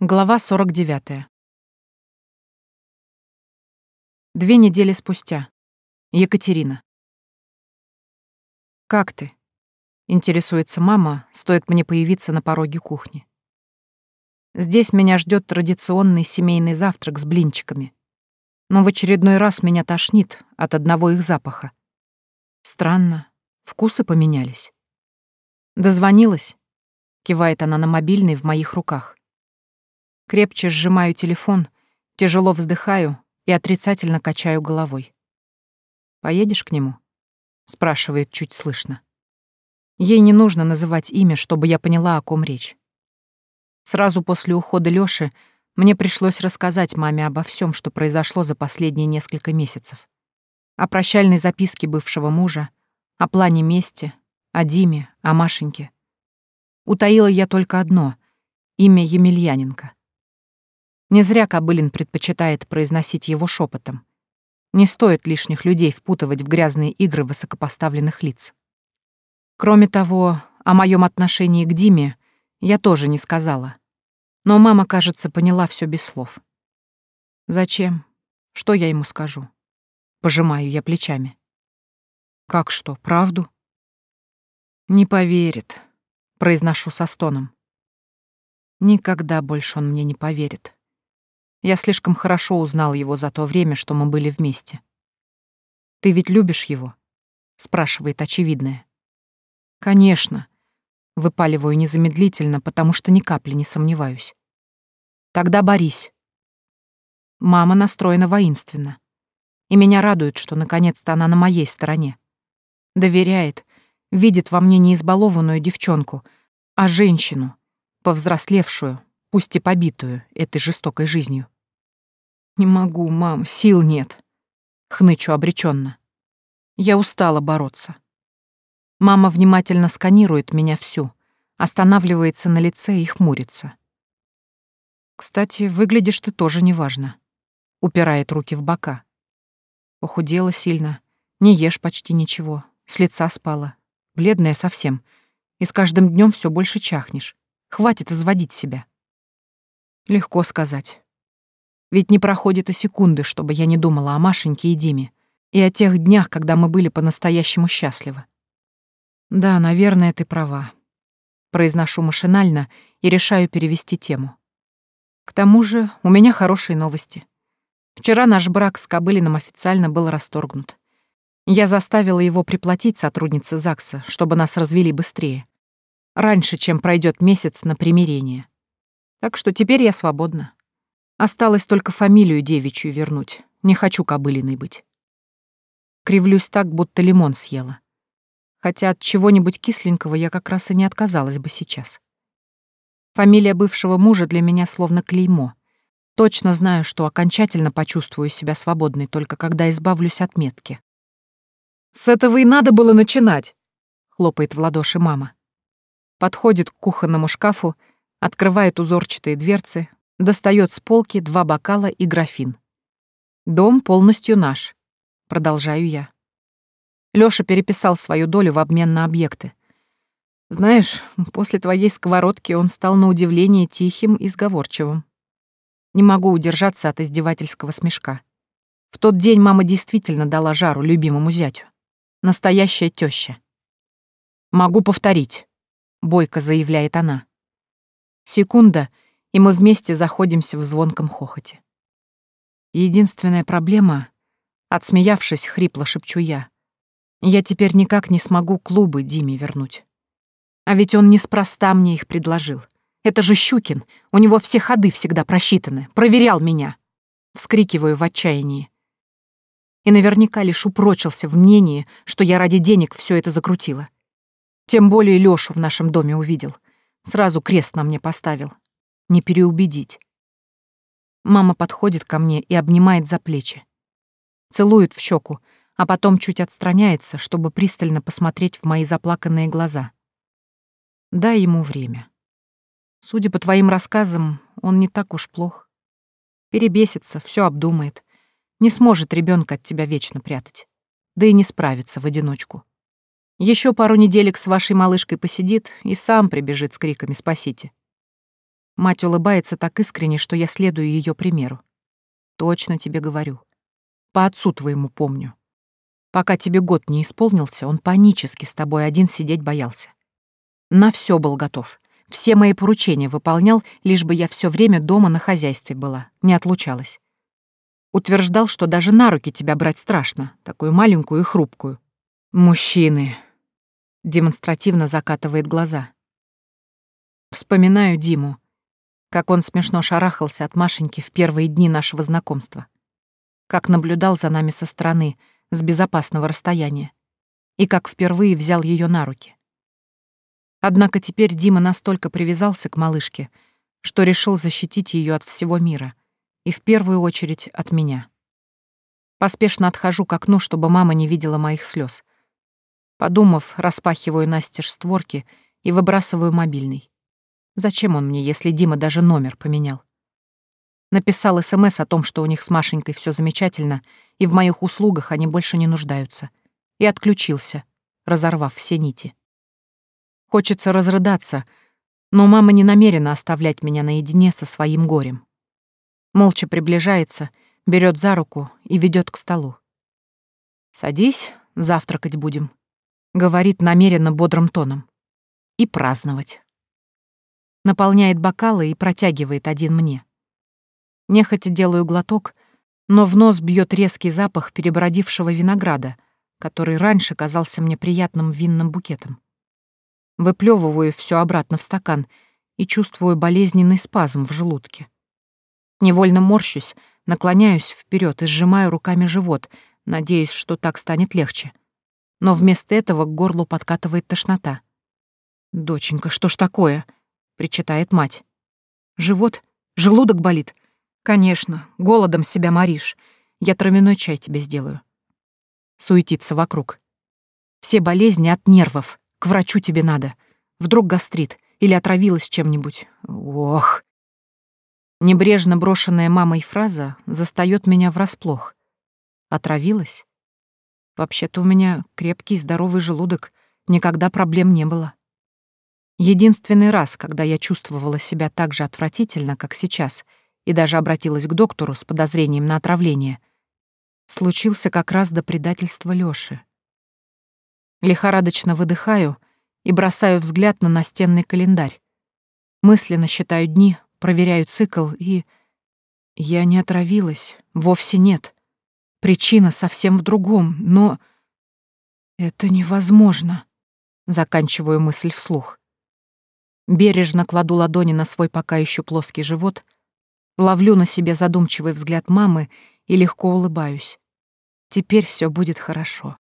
Глава 49. Две недели спустя. Екатерина. «Как ты?» — интересуется мама, стоит мне появиться на пороге кухни. Здесь меня ждет традиционный семейный завтрак с блинчиками. Но в очередной раз меня тошнит от одного их запаха. Странно, вкусы поменялись. «Дозвонилась?» — кивает она на мобильный в моих руках. Крепче сжимаю телефон, тяжело вздыхаю и отрицательно качаю головой. «Поедешь к нему?» — спрашивает чуть слышно. Ей не нужно называть имя, чтобы я поняла, о ком речь. Сразу после ухода Лёши мне пришлось рассказать маме обо всем, что произошло за последние несколько месяцев. О прощальной записке бывшего мужа, о плане мести, о Диме, о Машеньке. Утаила я только одно — имя Емельяненко. Не зря Кобылин предпочитает произносить его шепотом. Не стоит лишних людей впутывать в грязные игры высокопоставленных лиц. Кроме того, о моем отношении к Диме я тоже не сказала. Но мама, кажется, поняла все без слов. Зачем? Что я ему скажу? Пожимаю я плечами. Как что, правду? Не поверит, произношу со стоном. Никогда больше он мне не поверит. Я слишком хорошо узнал его за то время, что мы были вместе. «Ты ведь любишь его?» — спрашивает очевидное. «Конечно», — выпаливаю незамедлительно, потому что ни капли не сомневаюсь. «Тогда борись». Мама настроена воинственно. И меня радует, что наконец-то она на моей стороне. Доверяет, видит во мне не избалованную девчонку, а женщину, повзрослевшую, пусть и побитую этой жестокой жизнью. «Не могу, мам, сил нет», — хнычу обреченно. «Я устала бороться». Мама внимательно сканирует меня всю, останавливается на лице и хмурится. «Кстати, выглядишь ты тоже неважно», — упирает руки в бока. Похудела сильно, не ешь почти ничего, с лица спала, бледная совсем, и с каждым днем все больше чахнешь. Хватит изводить себя. Легко сказать. Ведь не проходит и секунды, чтобы я не думала о Машеньке и Диме, и о тех днях, когда мы были по-настоящему счастливы. Да, наверное, ты права. Произношу машинально и решаю перевести тему. К тому же у меня хорошие новости. Вчера наш брак с Кобылиным официально был расторгнут. Я заставила его приплатить сотруднице ЗАГСа, чтобы нас развели быстрее. Раньше, чем пройдет месяц на примирение. Так что теперь я свободна. Осталось только фамилию девичью вернуть. Не хочу кобылиной быть. Кривлюсь так, будто лимон съела. Хотя от чего-нибудь кисленького я как раз и не отказалась бы сейчас. Фамилия бывшего мужа для меня словно клеймо. Точно знаю, что окончательно почувствую себя свободной только когда избавлюсь от метки. «С этого и надо было начинать!» — хлопает в ладоши мама. Подходит к кухонному шкафу — открывает узорчатые дверцы, достает с полки два бокала и графин. «Дом полностью наш», — продолжаю я. Лёша переписал свою долю в обмен на объекты. Знаешь, после твоей сковородки он стал на удивление тихим и сговорчивым. Не могу удержаться от издевательского смешка. В тот день мама действительно дала жару любимому зятю. Настоящая тёща. «Могу повторить», — бойко заявляет она. Секунда, и мы вместе заходимся в звонком хохоте. Единственная проблема — отсмеявшись, хрипло шепчу я. Я теперь никак не смогу клубы Диме вернуть. А ведь он неспроста мне их предложил. Это же Щукин, у него все ходы всегда просчитаны, проверял меня. Вскрикиваю в отчаянии. И наверняка лишь упрочился в мнении, что я ради денег все это закрутила. Тем более Лёшу в нашем доме увидел — Сразу крест на мне поставил. Не переубедить. Мама подходит ко мне и обнимает за плечи. Целует в щеку, а потом чуть отстраняется, чтобы пристально посмотреть в мои заплаканные глаза. Дай ему время. Судя по твоим рассказам, он не так уж плох. Перебесится, все обдумает. Не сможет ребенка от тебя вечно прятать. Да и не справится в одиночку. Еще пару неделек с вашей малышкой посидит и сам прибежит с криками «Спасите!». Мать улыбается так искренне, что я следую ее примеру. Точно тебе говорю. По отцу твоему помню. Пока тебе год не исполнился, он панически с тобой один сидеть боялся. На все был готов. Все мои поручения выполнял, лишь бы я все время дома на хозяйстве была, не отлучалась. Утверждал, что даже на руки тебя брать страшно, такую маленькую и хрупкую. Мужчины демонстративно закатывает глаза. Вспоминаю Диму, как он смешно шарахался от Машеньки в первые дни нашего знакомства, как наблюдал за нами со стороны, с безопасного расстояния, и как впервые взял ее на руки. Однако теперь Дима настолько привязался к малышке, что решил защитить ее от всего мира, и в первую очередь от меня. Поспешно отхожу к окну, чтобы мама не видела моих слез. Подумав, распахиваю настежь створки и выбрасываю мобильный. Зачем он мне, если Дима даже номер поменял? Написал СМС о том, что у них с Машенькой все замечательно, и в моих услугах они больше не нуждаются. И отключился, разорвав все нити. Хочется разрыдаться, но мама не намерена оставлять меня наедине со своим горем. Молча приближается, берет за руку и ведет к столу. «Садись, завтракать будем», говорит намеренно бодрым тоном. И праздновать. Наполняет бокалы и протягивает один мне. Нехотя делаю глоток, но в нос бьет резкий запах перебродившего винограда, который раньше казался мне приятным винным букетом. Выплевываю все обратно в стакан и чувствую болезненный спазм в желудке. Невольно морщусь, наклоняюсь вперед и сжимаю руками живот, надеясь, что так станет легче — но вместо этого к горлу подкатывает тошнота. «Доченька, что ж такое?» — причитает мать. «Живот? Желудок болит? Конечно, голодом себя моришь. Я травяной чай тебе сделаю». Суетится вокруг. «Все болезни от нервов. К врачу тебе надо. Вдруг гастрит или отравилась чем-нибудь. Ох!» Небрежно брошенная мамой фраза застаёт меня врасплох. «Отравилась? Вообще-то у меня крепкий здоровый желудок, никогда проблем не было. Единственный раз, когда я чувствовала себя так же отвратительно, как сейчас, и даже обратилась к доктору с подозрением на отравление, случился как раз до предательства Лёши. Лихорадочно выдыхаю и бросаю взгляд на настенный календарь. Мысленно считаю дни, проверяю цикл и... Я не отравилась, вовсе нет. Причина совсем в другом, но... Это невозможно. Заканчиваю мысль вслух. Бережно кладу ладони на свой пока еще плоский живот, ловлю на себе задумчивый взгляд мамы и легко улыбаюсь. Теперь все будет хорошо.